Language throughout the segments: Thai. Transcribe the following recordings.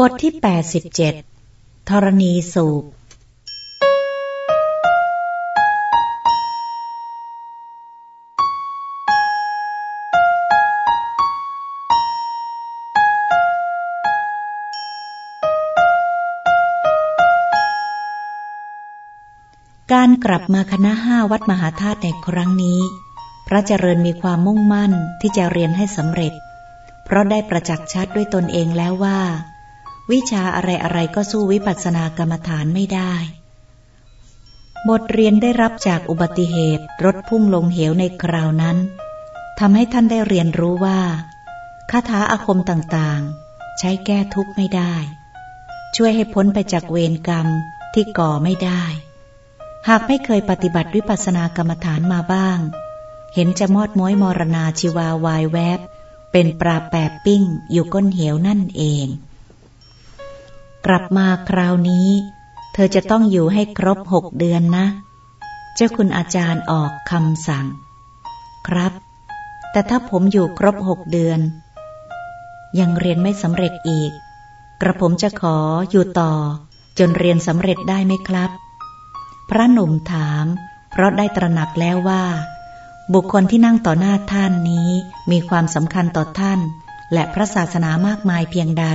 บทที่ 87ธรณีสูบ การกลับมาคณะห้าวัดมหาธาตุในครั้งนี้ พระเจริญมีความมุ่งมั่นที่จะเรียนให้สำเร็จ เพราะได้ประจักษ์ชัดด้วยตนเองแล้วว่า วิชาอะไรอะไรก็สู้วิปัสสนากรรมฐานไม่ได้ บทเรียนได้รับจากอุบัติเหตุรถพุ่งลงเหวในคราวนั้นทำให้ท่านได้เรียนรู้ว่าคาถาอาคมต่างๆ ใช้แก้ทุกข์ไม่ได้ ช่วยให้พ้นไปจากเวรกรรมที่ก่อไม่ได้ หากไม่เคยปฏิบัติวิปัสสนากรรมฐานมาบ้าง เห็นจะมอดม้อยมรณาชีวาวายแวบ เป็นปลาแปบปิ้งอยู่ก้นเหวนั่นเอง กลับมาคราวนี้ เธอจะต้องอยู่ให้ครบหกเดือนนะ เจ้าคุณอาจารย์ออกคำสั่ง ครับ แต่ถ้าผมอยู่ครบหกเดือน ยังเรียนไม่สำเร็จอีก กระผมจะขออยู่ต่อ จนเรียนสำเร็จได้ไหมครับ พระหนุ่มถาม เพราะได้ตระหนักแล้วว่า บุคคลที่นั่งต่อหน้าท่านนี้มีความสำคัญต่อท่าน และพระศาสนามากมายเพียงใด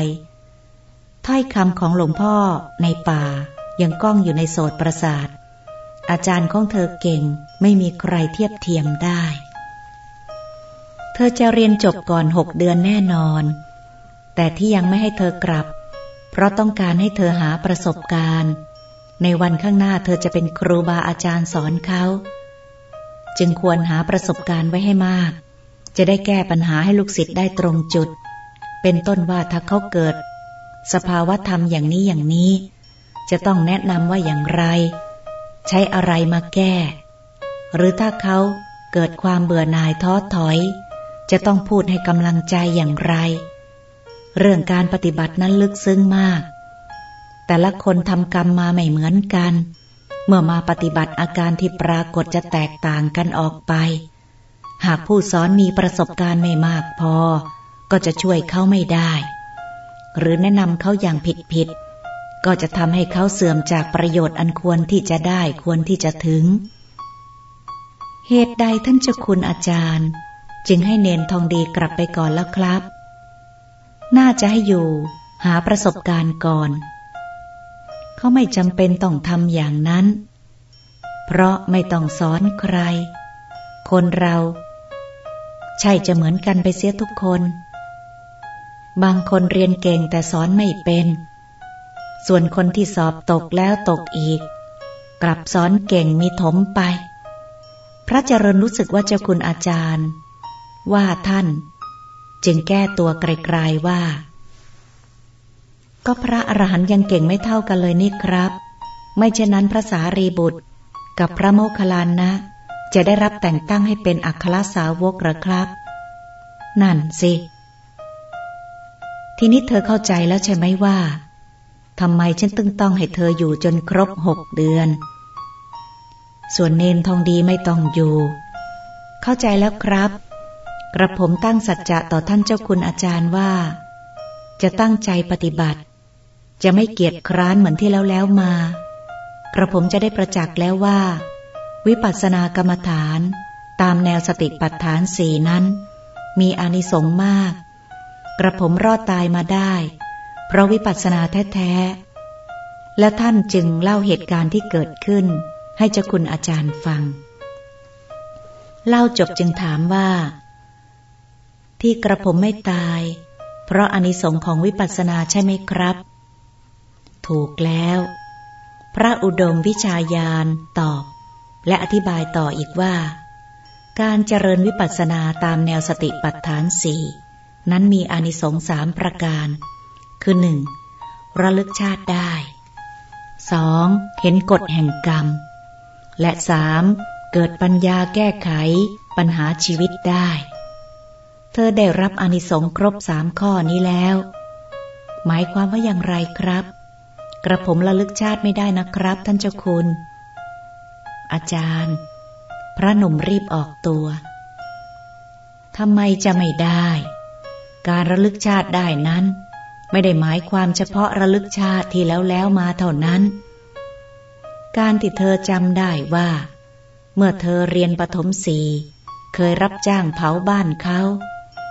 ถ้อยคำของหลวงพ่อในป่า ยังก้องอยู่ในโสตประสาท อาจารย์ของเธอเก่งไม่มีใครเทียบเทียมได้ เธอจะเรียนจบก่อนหกเดือนแน่นอน แต่ที่ยังไม่ให้เธอกลับ เพราะต้องการให้เธอหาประสบการณ์ ในวันข้างหน้าเธอจะเป็นครูบาอาจารย์สอนเขา จึงควรหาประสบการณ์ไว้ให้มาก จะได้แก้ปัญหาให้ลูกศิษย์ได้ตรงจุด เป็นต้นว่าถ้าเขาเกิด สภาวะธรรมอย่างนี้อย่างนี้ จะต้องแนะนำว่าอย่างไร ใช้อะไรมาแก้ หรือถ้าเขาเกิดความเบื่อหน่ายท้อถอย จะต้องพูดให้กำลังใจอย่างไร เรื่องการปฏิบัตินั้นลึกซึ้งมาก แต่ละคนทำกรรมมาไม่เหมือนกัน เมื่อมาปฏิบัติอาการที่ปรากฏจะแตกต่างกันออกไป หากผู้สอนมีประสบการณ์ไม่มากพอ ก็จะช่วยเขาไม่ได้ หรือแนะนำเขาอย่างผิดผิดก็จะทำให้เขาเสื่อมจากประโยชน์อันควรที่จะได้ควรที่จะถึง เหตุใดท่านเจ้าคุณอาจารย์ จึงให้เนนทองดีกลับไปก่อนแล้วครับ น่าจะให้อยู่ หาประสบการณ์ก่อน เขาไม่จำเป็นต้องทำอย่างนั้น เพราะไม่ต้องสอนใคร คนเรา ใช่จะเหมือนกันไปเสียทุกคน บางคนเรียนเก่งแต่สอนไม่เป็น ส่วนคนที่สอบตกแล้วตกอีก กลับสอนเก่งมีถมไป พระเจริญรู้สึกว่าเจ้าคุณอาจารย์ ว่าท่าน จึงแก้ตัวไกลๆว่า ก็พระอรหันยังเก่งไม่เท่ากันเลยนี่ครับ ไม่เช่นนั้นพระสารีบุตร กับพระโมคคัลลานะ จะได้รับแต่งตั้งให้เป็นอัครสาวกหรือครับ นั่นสิ ทีนี้เธอเข้าใจแล้วใช่ไหมว่าทำไมฉันตึงต้องให้เธออยู่จนครบหกเดือน ส่วนเนนทองดีไม่ต้องอยู่ เข้าใจแล้วครับ กระผมตั้งสัจจะต่อท่านเจ้าคุณอาจารย์ว่า จะตั้งใจปฏิบัติ จะไม่เกียจคร้านเหมือนที่แล้วแล้วมา กระผมจะได้ประจักษ์แล้วว่า วิปัสสนากรรมฐาน ตามแนวสติปัฏฐานสี่นั้น มีอานิสงส์มาก กระผมรอดตายมาได้ เพราะวิปัสสนาแท้ๆ และท่านจึงเล่าเหตุการณ์ที่เกิดขึ้น ให้เจ้าคุณอาจารย์ฟัง เล่าจบจึงถามว่า ที่กระผมไม่ตาย เพราะอนิสงค์ของวิปัสสนาใช่ไหมครับ ถูกแล้ว พระอุดมวิชาญาณตอบ และอธิบายต่ออีกว่า การเจริญวิปัสสนาตามแนวสติปัฏฐานสี่ นั้นมีอานิสงส์สามประการ คือหนึ่งระลึกชาติได้สองเห็นกฎแห่งกรรม และสามเกิดปัญญาแก้ไขปัญหาชีวิตได้ เธอได้รับอานิสงส์ครบสามข้อนี้แล้ว หมายความว่าอย่างไรครับ กระผมระลึกชาติไม่ได้นะครับ ท่านเจ้าคุณ อาจารย์ พระหนุ่มรีบออกตัวทำไมจะไม่ได้ การระลึกชาติได้นั้น ไม่ได้หมายความเฉพาะระลึกชาติที่แล้วแล้วมาเท่านั้น การที่เธอจำได้ว่า เมื่อเธอเรียนปฐมสีเคยรับจ้างเผาบ้านเขา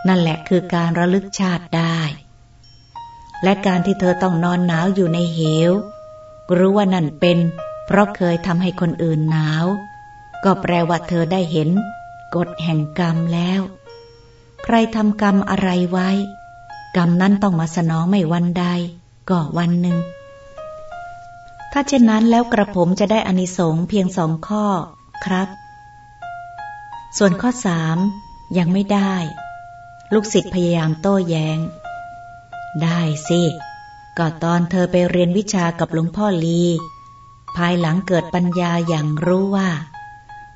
นั่นแหละคือการระลึกชาติได้ และการที่เธอต้องนอนหนาวอยู่ในเหวรู้ว่านั่นเป็น เพราะเคยทำให้คนอื่นหนาว ก็แปลว่าเธอได้เห็นกฎแห่งกรรมแล้ว ใครทำกรรมอะไรไว้ กรรมนั้นต้องมาสนองไม่วันใด ก็วันหนึ่ง ถ้าเช่นนั้นแล้วกระผมจะได้อานิสงส์เพียงสองข้อครับ ส่วนข้อสามยังไม่ได้ ลูกศิษย์พยายามโต้แยง้ง ได้สิก็ตอนเธอไปเรียนวิชากับหลวงพ่อลี ภายหลังเกิดปัญญาอย่างรู้ว่า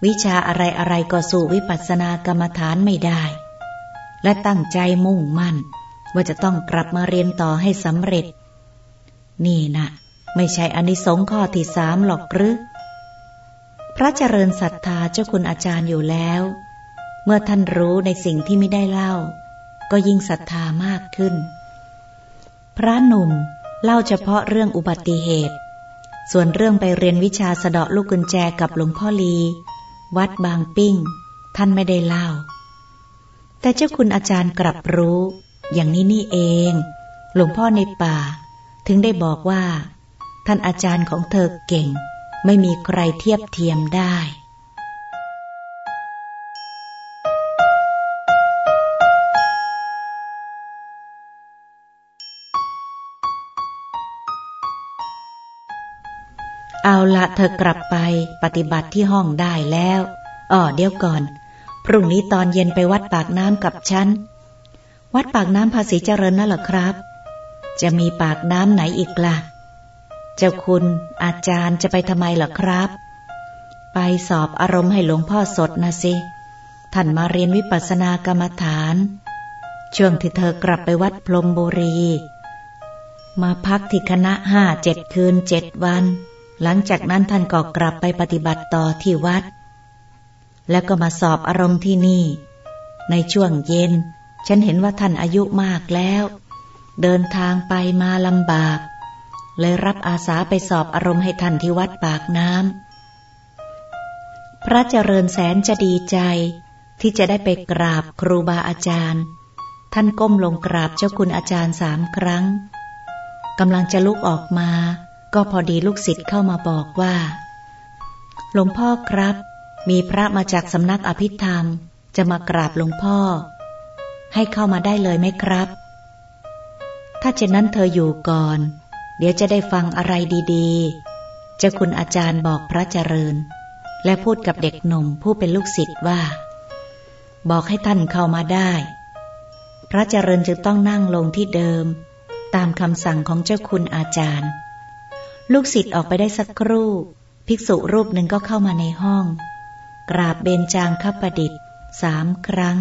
วิชาอะไรอะไรก็สู่วิปัสสนากรรมฐานไม่ได้ และตั้งใจมุ่งมั่น ว่าจะต้องกลับมาเรียนต่อให้สำเร็จ นี่นะไม่ใช่อนิสงส์ข้อที่สามหรอกหรือ พระเจริญศรัทธาเจ้าคุณอาจารย์อยู่แล้ว เมื่อท่านรู้ในสิ่งที่ไม่ได้เล่า ก็ยิ่งศรัทธามากขึ้น พระหนุ่มเล่าเฉพาะเรื่องอุบัติเหตุ ส่วนเรื่องไปเรียนวิชาสะเดาะลูกกุญแจกับหลวงพ่อลี วัดบางปิ้ง ท่านไม่ได้เล่า แต่เจ้าคุณอาจารย์กลับรู้ อย่างนี้นี่เอง หลวงพ่อในป่า ถึงได้บอกว่า ท่านอาจารย์ของเธอเก่ง ไม่มีใครเทียบเทียมได้เอาละเธอกลับไปปฏิบัติที่ห้องได้แล้วอ๋อเดี๋ยวก่อน พรุ่งนี้ตอนเย็นไปวัดปากน้ำกับฉัน วัดปากน้ำภาษีเจริญนั่นหรอครับ จะมีปากน้ำไหนอีกละ่ะ เจ้าคุณอาจารย์จะไปทำไมหรอครับ ไปสอบอารมณ์ให้หลวงพ่อสดนะสิ ท่านมาเรียนวิปัสสนากรรมฐาน ช่วงที่เธอกลับไปวัดพรมบุรี มาพักที่คณะห้าเจ็ดคืนเจ็ดวัน หลังจากนั้นท่านก็กลับไปปฏิบัติต่อที่วัด แล้วก็มาสอบอารมณ์ที่นี่ ในช่วงเย็น ฉันเห็นว่าท่านอายุมากแล้ว เดินทางไปมาลำบาก เลยรับอาสาไปสอบอารมณ์ให้ท่านที่วัดปากน้ำพระเจริญแสนจะดีใจที่จะได้ไปกราบครูบาอาจารย์ ท่านก้มลงกราบเจ้าคุณอาจารย์สามครั้งกำลังจะลุกออกมา ก็พอดีลูกศิษย์เข้ามาบอกว่า หลวงพ่อครับ มีพระมาจากสำนักอภิธรรม จะมากราบหลวงพ่อ ให้เข้ามาได้เลยไหมครับ ถ้าเช่นนั้นเธออยู่ก่อน เดี๋ยวจะได้ฟังอะไรดีๆ จะคุณอาจารย์บอกพระเจริญ และพูดกับเด็กหนุ่มผู้เป็นลูกศิษย์ว่า บอกให้ท่านเข้ามาได้ พระเจริญจึงต้องนั่งลงที่เดิม ตามคำสั่งของเจ้าคุณอาจารย์ ลูกศิษย์ออกไปได้สักครู่ ภิกษุรูปหนึ่งก็เข้ามาในห้อง กราบเบญจางคประดิษฐ์สามครั้ง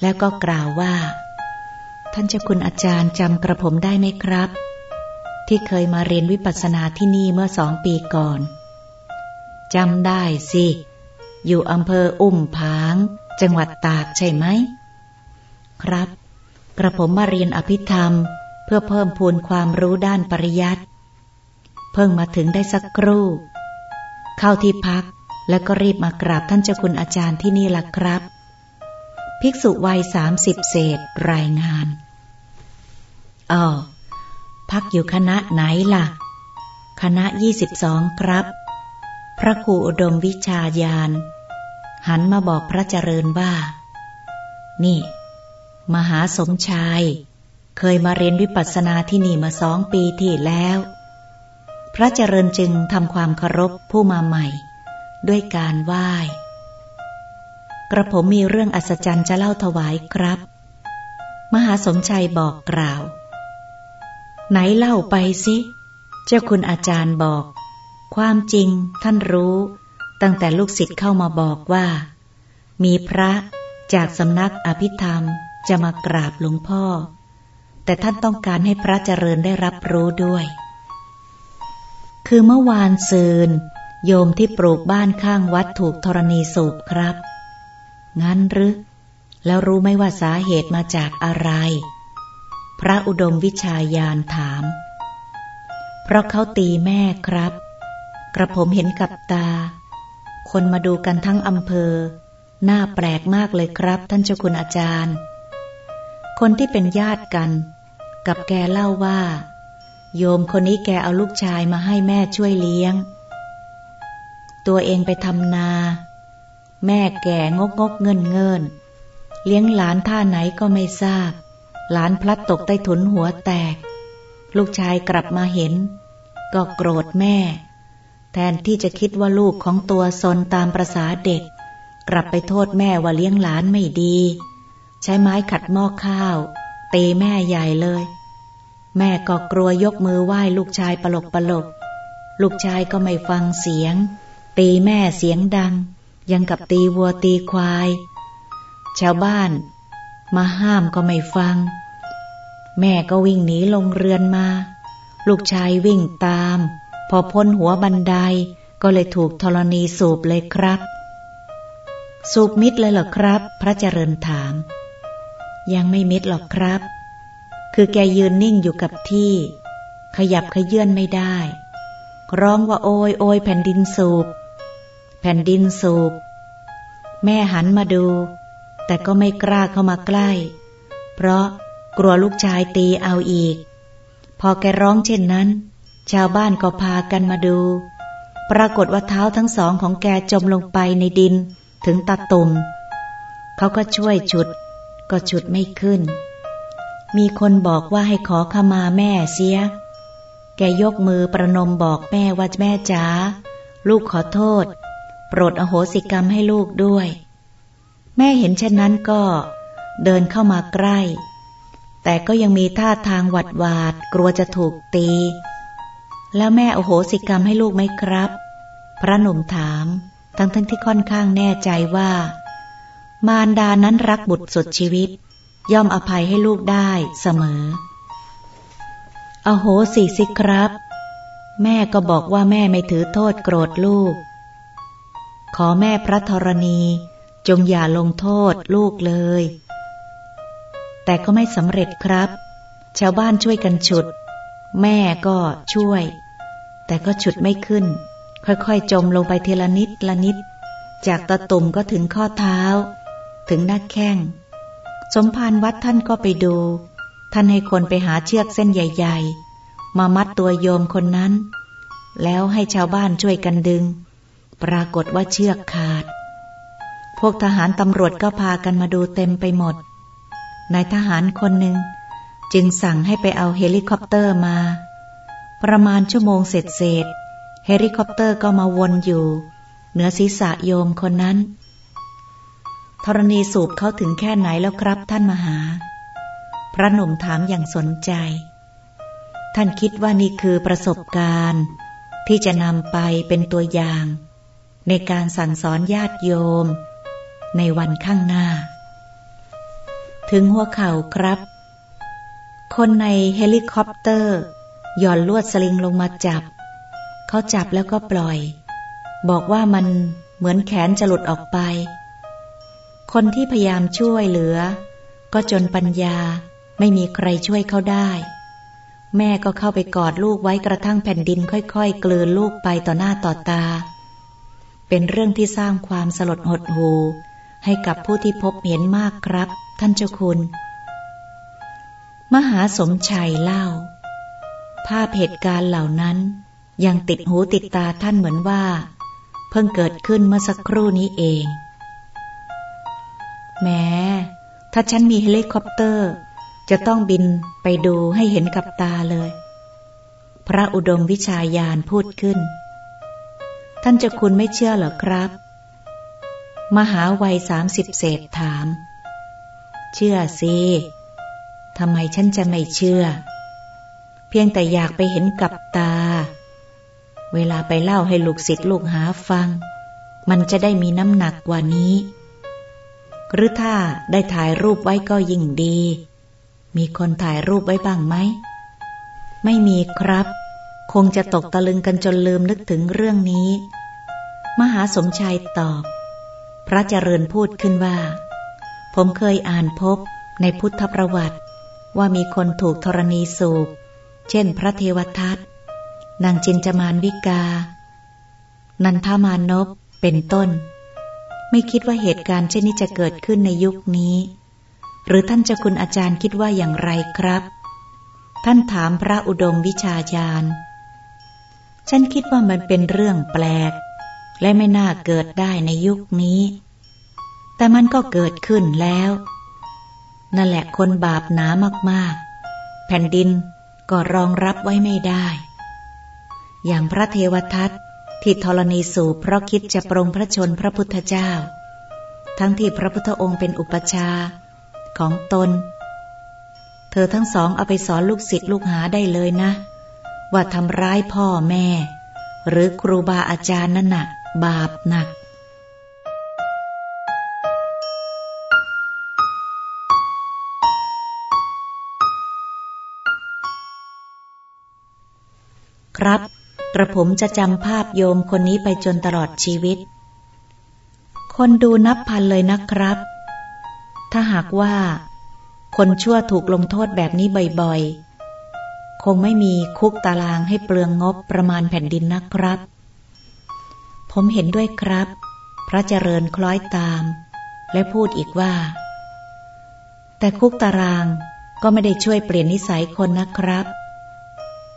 แล้วก็กล่าวว่า ท่านเจ้าคุณอาจารย์จำกระผมได้ไหมครับ ที่เคยมาเรียนวิปัสสนาที่นี่เมื่อสองปีก่อนจำได้สิ อยู่อำเภออุ้มผาง จังหวัดตากใช่ไหม ครับ กระผมมาเรียนอภิธรรม เพื่อเพิ่มพูนความรู้ด้านปริยัติเพิ่งมาถึงได้สักครู่ เข้าที่พัก แล้วก็รีบมากราบท่านเจ้าคุณอาจารย์ที่นี่ล่ะครับ ภิกษุวัยสามสิบเศษรายงานอ๋อพักอยู่คณะไหนล่ะ คณะยี่สิบสองครับ พระครูอุดมวิชาญาณ หันมาบอกพระเจริญว่า นี่ มหาสมชาย เคยมาเรียนวิปัสสนาที่นี่มาสองปีที่แล้ว พระเจริญจึงทำความเคารพผู้มาใหม่ ด้วยการไหว้ กระผมมีเรื่องอัศจรรย์จะเล่าถวายครับ มหาสมชัยบอกกล่าว ไหนเล่าไปสิ เจ้าคุณอาจารย์บอก ความจริงท่านรู้ตั้งแต่ลูกศิษย์เข้ามาบอกว่า มีพระจากสำนักอภิธรรมจะมากราบหลวงพ่อ แต่ท่านต้องการให้พระเจริญได้รับรู้ด้วย คือเมื่อวานซืน โยมที่ปลูกบ้านข้างวัดถูกธรณีสูบครับ งั้นหรือ แล้วรู้ไหมว่าสาเหตุมาจากอะไร พระอุดมวิชายานถาม เพราะเขาตีแม่ครับ กระผมเห็นกับตา คนมาดูกันทั้งอำเภอ หน้าแปลกมากเลยครับ ท่านเจ้าคุณอาจารย์ คนที่เป็นญาติกัน กับแกเล่าว่า โยมคนนี้แกเอาลูกชายมาให้แม่ช่วยเลี้ยง ตัวเองไปทำนา แม่แก่งกงกเงินเงิน เลี้ยงหลานท่าไหนก็ไม่ทราบ หลานพลัดตกใต้ถุนหัวแตก ลูกชายกลับมาเห็น ก็โกรธแม่ แทนที่จะคิดว่าลูกของตัวซนตามประษาเด็ก กลับไปโทษแม่ว่าเลี้ยงหลานไม่ดี ใช้ไม้ขัดหม้อข้าวตีแม่ใหญ่เลย แม่ก็กลัวยกมือไหว้ลูกชายปลกปลก ลูกชายก็ไม่ฟังเสียง ตีแม่เสียงดัง ยังกับตีวัวตีควาย ชาวบ้าน มาห้ามก็ไม่ฟัง แม่ก็วิ่งหนีลงเรือนมา ลูกชายวิ่งตาม พอพ้นหัวบันไดก็เลยถูกธรณีสูบเลยครับ สูบมิดเลยเหรอครับ พระเจริญถาม ยังไม่มิดหรอกครับ คือแกยืนนิ่งอยู่กับที่ ขยับขยื่นไม่ได้ ร้องว่าโอยโอยแผ่นดินสูบ แผ่นดินสูบ แม่หันมาดู แต่ก็ไม่กล้าเข้ามาใกล้ เพราะกลัวลูกชายตีเอาอีก พอแกร้องเช่นนั้น ชาวบ้านก็พากันมาดู ปรากฏว่าเท้าทั้งสองของแกจมลงไปในดินถึงตาตุ่มเขาก็ช่วยฉุด ก็ฉุดไม่ขึ้น มีคนบอกว่าให้ขอขมาแม่เสีย แกยกมือประนมบอกแม่ว่าแม่จ๋าลูกขอโทษ ปรดอโหสิกรรมให้ลูกด้วย แม่เห็นเช่นนั้นก็เดินเข้ามาใกล้ แต่ก็ยังมีท่าทางหวัดหวาดกลัวจะถูกตี แล้วแม่โอโหสิกรรมให้ลูกไหมครับ พระหนุ่มถาม ทั้งทั้งที่ค่อนข้างแน่ใจว่า มารดานั้นรักบุตรสุดชีวิต ย่อมอภัยให้ลูกได้เสมอ อโหสิสิครับ แม่ก็บอกว่าแม่ไม่ถือโทษโกรธลูก ขอแม่พระธรณี จงอย่าลงโทษลูกเลย แต่ก็ไม่สำเร็จครับ ชาวบ้านช่วยกันฉุด แม่ก็ช่วย แต่ก็ฉุดไม่ขึ้น ค่อยๆ จมลงไปทีละนิดละนิด จากตะตุ่มก็ถึงข้อเท้า ถึงหน้าแข้ง สมภารวัดท่านก็ไปดู ท่านให้คนไปหาเชือกเส้นใหญ่ ๆ มามัดตัวโยมคนนั้น แล้วให้ชาวบ้านช่วยกันดึง ปรากฏว่าเชือกขาด พวกทหารตำรวจก็พากันมาดูเต็มไปหมด นายทหารคนหนึ่งจึงสั่งให้ไปเอาเฮลิคอปเตอร์มา ประมาณชั่วโมงเสร็จเสร็จเฮลิคอปเตอร์ก็มาวนอยู่ เหนือศีรษะโยมคนนั้นธรณีสูบเขาถึงแค่ไหนแล้วครับท่านมหา พระหนุ่มถามอย่างสนใจ ท่านคิดว่านี่คือประสบการณ์ ที่จะนำไปเป็นตัวอย่าง ในการสั่งสอนญาติโยม ในวันข้างหน้า ถึงหัวเข่าครับ คนในเฮลิคอปเตอร์หย่อนลวดสลิงลงมาจับ เขาจับแล้วก็ปล่อย บอกว่ามันเหมือนแขนจะหลุดออกไป คนที่พยายามช่วยเหลือ ก็จนปัญญาไม่มีใครช่วยเขาได้ แม่ก็เข้าไปกอดลูกไว้กระทั่งแผ่นดินค่อยๆ กลืนลูกไปต่อหน้าต่อตา เป็นเรื่องที่สร้างความสลดหดหูให้กับผู้ที่พบเห็นมากครับ ท่านเจ้าคุณ มหาสมชัยเล่า ภาพเหตุการณ์เหล่านั้น ยังติดหูติดตาท่านเหมือนว่า เพิ่งเกิดขึ้นเมื่อสักครู่นี้เองแม้ถ้าฉันมีเฮลิคอปเตอร์ จะต้องบินไปดูให้เห็นกับตาเลย พระอุดมวิชายานพูดขึ้น ท่านจ้าคุณไม่เชื่อเหรอครับ มหาวัยสามสิบเศษถาม เชื่อสิทำไมฉันจะไม่เชื่อ เพียงแต่อยากไปเห็นกับตา เวลาไปเล่าให้ลูกศิษย์ลูกหาฟัง มันจะได้มีน้ำหนักกว่านี้ หรือถ้าได้ถ่ายรูปไว้ก็ยิ่งดี มีคนถ่ายรูปไว้บ้างไหม ไม่มีครับ คงจะตกตะลึงกันจนลืมนึกถึงเรื่องนี้ มหาสมชายตอบ พระเจริญพูดขึ้นว่า ผมเคยอ่านพบในพุทธประวัติ ว่ามีคนถูกธรณีสูบ เช่นพระเทวทัตนางจินจมานวิกา นันทามานพเป็นต้น ไม่คิดว่าเหตุการณ์เช่นนี้จะเกิดขึ้นในยุคนี้ หรือท่านเจ้าคุณอาจารย์คิดว่าอย่างไรครับ ท่านถามพระอุดมวิชาญาณ ฉันคิดว่ามันเป็นเรื่องแปลก และไม่น่าเกิดได้ในยุคนี้ แต่มันก็เกิดขึ้นแล้ว นั่นแหละคนบาปหนามากๆ แผ่นดินก็รองรับไว้ไม่ได้ อย่างพระเทวทัตที่ธรณีสูบเพราะคิดจะปรงพระชนพระพุทธเจ้า ทั้งที่พระพุทธองค์เป็นอุปชาของตน เธอทั้งสองเอาไปสอนลูกศิษย์ลูกหาได้เลยนะ ว่าทำร้ายพ่อแม่ หรือครูบาอาจารย์นั่นนะบาปหนัก ครับ กระผมจะจำภาพโยมคนนี้ไปจนตลอดชีวิต คนดูนับพันเลยนะครับ ถ้าหากว่า คนชั่วถูกลงโทษแบบนี้บ่อยๆ คงไม่มีคุกตารางให้เปลืองงบประมาณแผ่นดินนะครับ ผมเห็นด้วยครับ พระเจริญคล้อยตาม และพูดอีกว่า แต่คุกตารางก็ไม่ได้ช่วยเปลี่ยนนิสัยคนนะครับ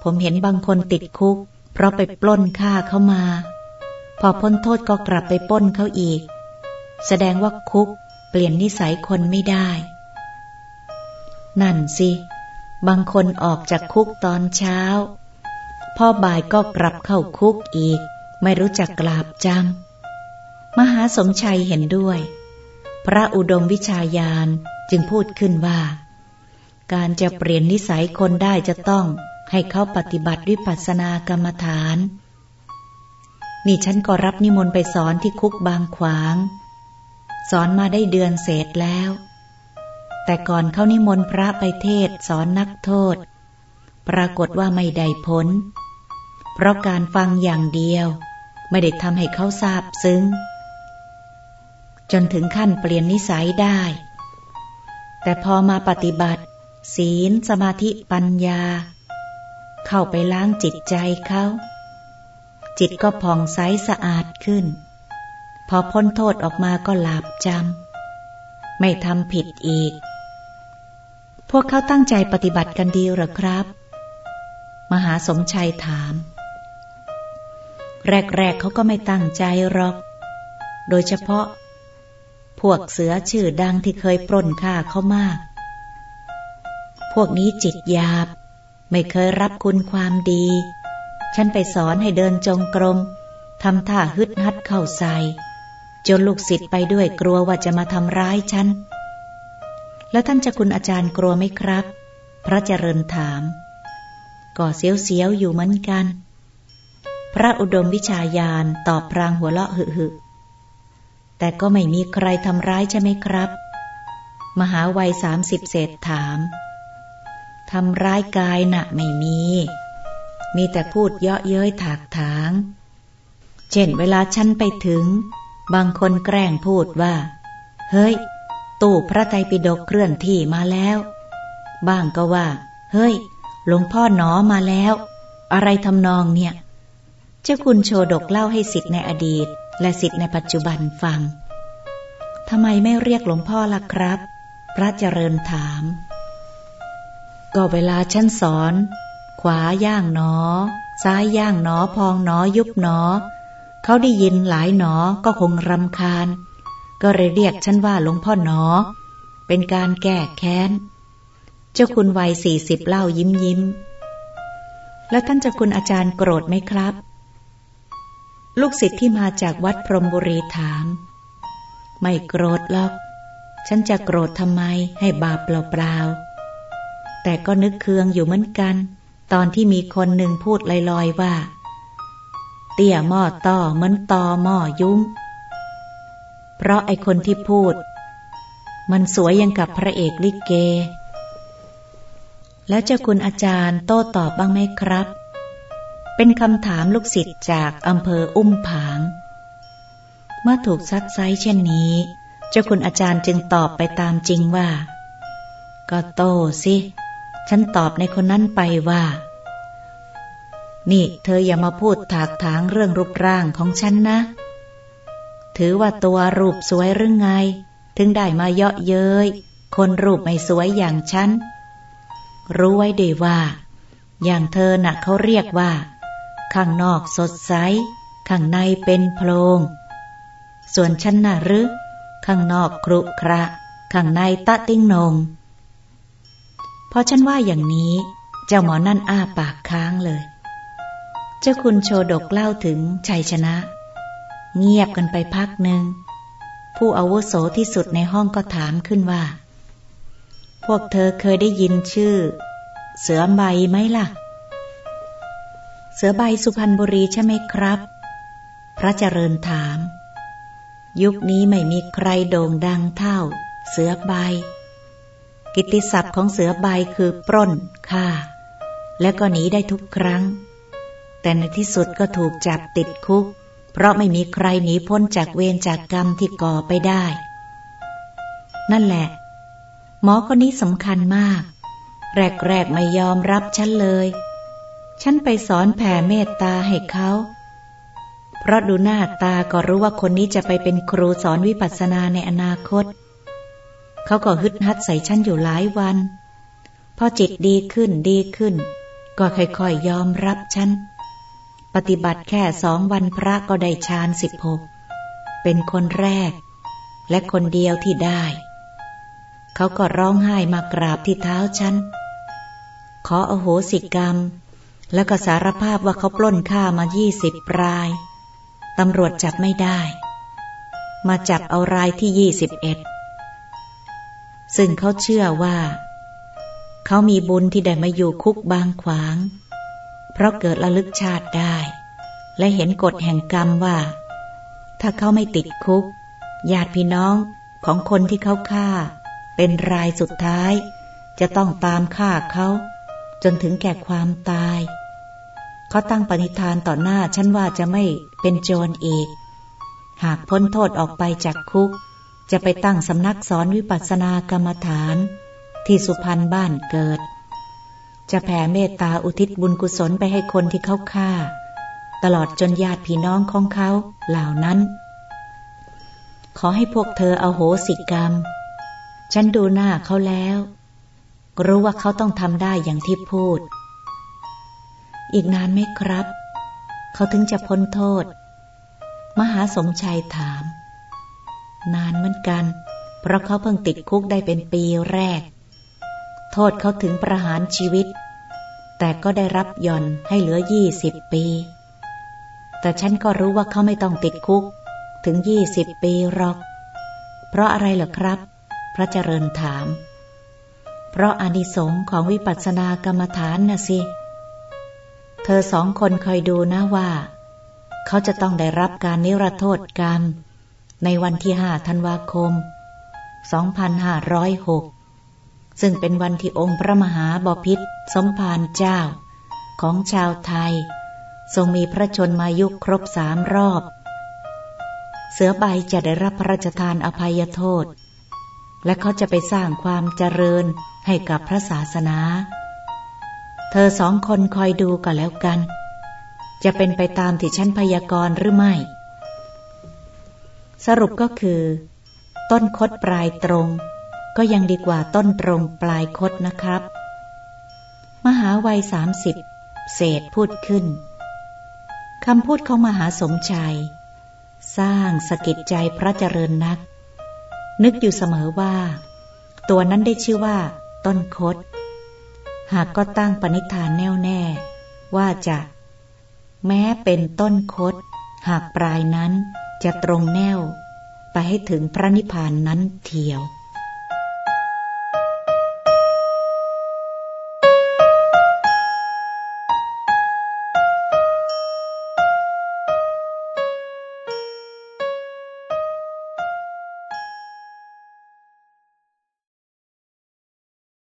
ผมเห็นบางคนติดคุก เพราะไปปล้นฆ่าเข้ามา พอพ้นโทษก็กลับไปปล้นเขาอีก แสดงว่าคุกเปลี่ยนนิสัยคนไม่ได้ นั่นสิ บางคนออกจากคุกตอนเช้า พ่อบ่ายก็กลับเข้าคุกอีก ไม่รู้จักกราบจำมหาสมชัยเห็นด้วย พระอุดมวิชาญาณจึงพูดขึ้นว่า การจะเปลี่ยนนิสัยคนได้จะต้องให้เขาปฏิบัติวิปัสสนากรรมฐาน นี่ฉันก็รับนิมนต์ไปสอนที่คุกบางขวาง สอนมาได้เดือนเศษแล้ว แต่ก่อนเขานิมนต์พระไปเทศสอนนักโทษ ปรากฏว่าไม่ได้ผล เพราะการฟังอย่างเดียว ไม่ได้ทำให้เขาทราบซึ้ง จนถึงขั้นเปลี่ยนนิสัยได้ แต่พอมาปฏิบัติ ศีลสมาธิปัญญา เข้าไปล้างจิตใจเขาจิตก็ผ่องใสสะอาดขึ้น พอพ้นโทษออกมาก็หลาบจำ ไม่ทำผิดอีก พวกเขาตั้งใจปฏิบัติกันดีหรือครับ มหาสมชัยถาม แรกๆเขาก็ไม่ตั้งใจหรอก โดยเฉพาะ พวกเสือชื่อดังที่เคยปล้นฆ่าเขามาก พวกนี้จิตหยาบ ไม่เคยรับคุณความดี ฉันไปสอนให้เดินจงกรมทำท่าฮึดฮัดเข้าใส่จนลูกศิษย์ไปด้วยกลัวว่าจะมาทำร้ายฉัน แล้วท่านจะคุณอาจารย์กลัวไหมครับ พระเจริญถามก็เสียวๆอยู่เหมือนกัน พระอุดมวิชาญาณตอบพรางหัวเราะหึหึแต่ก็ไม่มีใครทำร้ายใช่ไหมครับ มหาวัยสามสิบเศษถามทำร้ายกายนะ่ะไม่มี มีแต่พูดเยาะเย้ยถากถาง เช่นเวลาฉันไปถึง บางคนแกล้งพูดว่า เฮ้ย ตู้พระไตรปิฎกเคลื่อนที่มาแล้ว บ้างก็ว่า เฮ้ย หลวงพ่อหนอมาแล้ว อะไรทำนองเนี่ย เจ้าคุณโชดกเล่าให้สิทธิ์ในอดีต และสิทธิ์ในปัจจุบันฟังทำไมไม่เรียกหลวงพ่อล่ะครับ พระเจริญถาม ก็เวลาฉันสอน ขวาย่างหนอ ซ้ายย่างหนอพองหนอยุบหนอ เขาได้ยินหลายหนอก็คงรำคาญ ก็เลยเรียกฉันว่าหลวงพ่อหนอ เป็นการแก้แค้น เจ้าคุณวัยสี่สิบเล่ายิ้มยิ้ม แล้วท่านเจ้าคุณอาจารย์โกรธไหมครับ ลูกศิษย์ที่มาจากวัดพรมบุรีถาม ไม่โกรธหรอก ฉันจะโกรธทำไมให้บาปเปล่าๆ แต่ก็นึกเคืองอยู่เหมือนกัน ตอนที่มีคนหนึ่งพูดลอยๆว่า เตี่ยหม้อต่อเหมือนตอหม้อยุ้ง เพราะไอคนที่พูด มันสวยยังกับพระเอกลิเก แล้วเจ้าคุณอาจารย์โต้ตอบบ้างไหมครับ เป็นคำถามลูกศิษย์จากอำเภออุ้มผาง เมื่อถูกซักไซเช่นนี้ เจ้าคุณอาจารย์จึงตอบไปตามจริงว่า ก็โตสิ ฉันตอบในคนนั้นไปว่านี่เธออย่ามาพูดถากถางเรื่องรูปร่างของฉันนะ ถือว่าตัวรูปสวยหรือไง ถึงได้มาเยาะเย้ยคนรูปไม่สวยอย่างฉัน รู้ไว้ดีว่า อย่างเธอน่ะเขาเรียกว่า ข้างนอกสดใส ข้างในเป็นโพรงส่วนฉันน่ะหรือข้างนอกครุคระ ข้างในตะติ้งนงพอฉันว่าอย่างนี้ เจ้าหมอนั่นอ้าปากค้างเลย เจ้าคุณโชดกเล่าถึงชัยชนะ เงียบกันไปพักหนึ่ง ผู้อาวุโสที่สุดในห้องก็ถามขึ้นว่า พวกเธอเคยได้ยินชื่อ เสือใบไหมล่ะ เสือใบสุพรรณบุรีใช่ไหมครับ พระเจริญถาม ยุคนี้ไม่มีใครโด่งดังเท่า เสือใบ กิตติศัพท์ของเสือใบคือปล้นฆ่า และก็หนีได้ทุกครั้ง แต่ในที่สุดก็ถูกจับติดคุก เพราะไม่มีใครหนีพ้นจากเวรจากกรรมที่ก่อไปได้ นั่นแหละ หมอคนนี้สำคัญมาก แรกๆไม่ยอมรับฉันเลย ฉันไปสอนแผ่เมตตาให้เขา เพราะดูหน้าตาก็รู้ว่าคนนี้จะไปเป็นครูสอนวิปัสสนาในอนาคต เขาก็ฮึดฮัดใส่ฉันอยู่หลายวัน พอจิตดีขึ้นดีขึ้น ก็ค่อยๆยยอมรับฉัน ปฏิบัติแค่สองวันพระก็ได้ฌานสิบหกเป็นคนแรก และคนเดียวที่ได้ เขาก็ร้องไห้มากราบที่เท้าฉัน ขออโหสิกรรม แล้วก็สารภาพว่าเขาปล้นฆ่ามายี่สิบรายตำรวจจับไม่ได้ มาจับเอารายที่ยี่สิบเอ็ดซึ่งเขาเชื่อว่า เขามีบุญที่ได้มาอยู่คุกบางขวาง เพราะเกิดระลึกชาติได้ และเห็นกฎแห่งกรรมว่า ถ้าเขาไม่ติดคุกญาติพี่น้องของคนที่เขาฆ่า เป็นรายสุดท้าย จะต้องตามฆ่าเขาจนถึงแก่ความตาย เขาตั้งปณิธานต่อหน้าฉันว่าจะไม่เป็นโจรอีก หากพ้นโทษออกไปจากคุก จะไปตั้งสำนักสอนวิปัสสนากรรมฐาน ที่สุพรรณบ้านเกิด จะแผ่เมตตาอุทิศบุญกุศลไปให้คนที่เขาฆ่า ตลอดจนญาติพี่น้องของเขาเหล่านั้น ขอให้พวกเธอเอาโหสิกรรม ฉันดูหน้าเขาแล้ว รู้ว่าเขาต้องทำได้อย่างที่พูด อีกนานไหมครับ เขาถึงจะพ้นโทษ มหาสมชัยถาม นานเหมือนกัน เพราะเขาเพิ่งติดคุกได้เป็นปีแรก โทษเขาถึงประหารชีวิต แต่ก็ได้รับย่อนให้เหลือยี่สิบปี แต่ฉันก็รู้ว่าเขาไม่ต้องติดคุกถึงยี่สิบปีหรอก เพราะอะไรเหรอครับ พระเจริญถาม เพราะอานิสงส์ของวิปัสสนากรรมฐานน่ะสิ เธอสองคนคอยดูนะว่า เขาจะต้องได้รับการนิรโทษกรรม ในวันที่ห้าธันวาคม 2506 ซึ่งเป็นวันที่องค์พระมหาบพิษสมภารเจ้า ของชาวไทย ทรงมีพระชนมายุครบสามรอบ เสือใบจะได้รับพระราชทานอภัยโทษ และเขาจะไปสร้างความเจริญให้กับพระศาสนา เธอสองคนคอยดูกันแล้วกัน จะเป็นไปตามที่ฉันพยากรณ์หรือไม่ สรุปก็คือ ต้นคดปลายตรง ก็ยังดีกว่าต้นตรงปลายคดนะครับ มหาวัยสามสิบเศษพูดขึ้นคำพูดของมหาสมชัย สร้างสกิดใจพระเจริญนัก นึกอยู่เสมอว่า ตัวนั้นได้ชื่อว่า ต้นคด หากก็ตั้งปณิธานแน่วแน่ ว่าจะ แม้เป็นต้นคด หากปลายนั้นจะตรงแนว ไปให้ถึงพระนิพพานนั้นเทียว